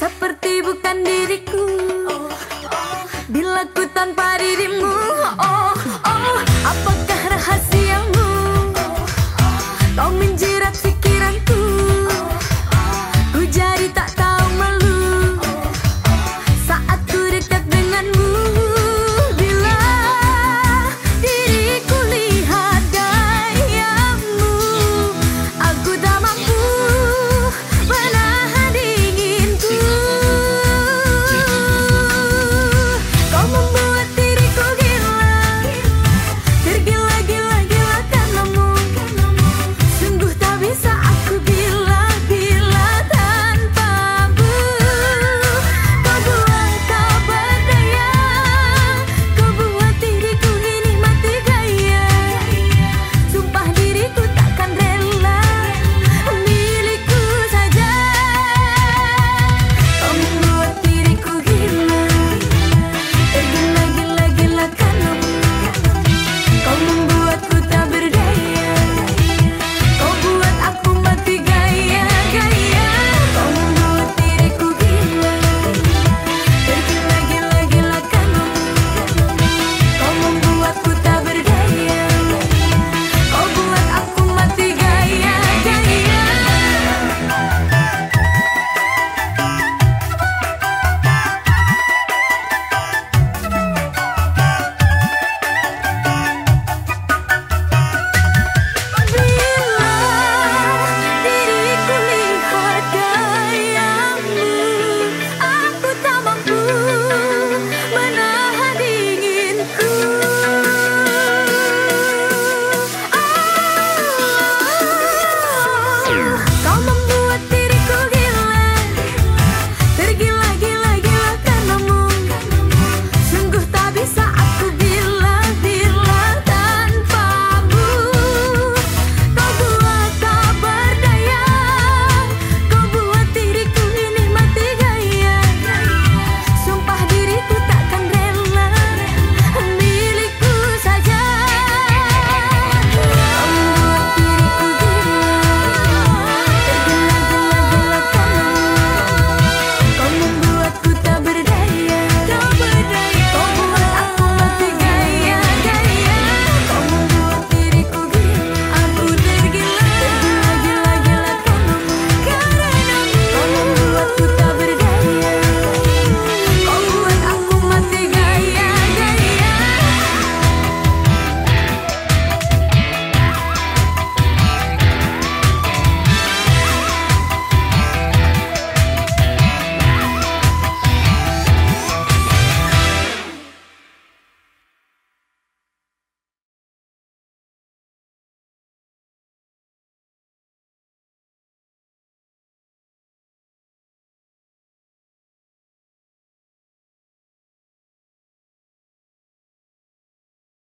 Seperti bukan diriku oh, oh. Bila ku tanpa dirimu oh.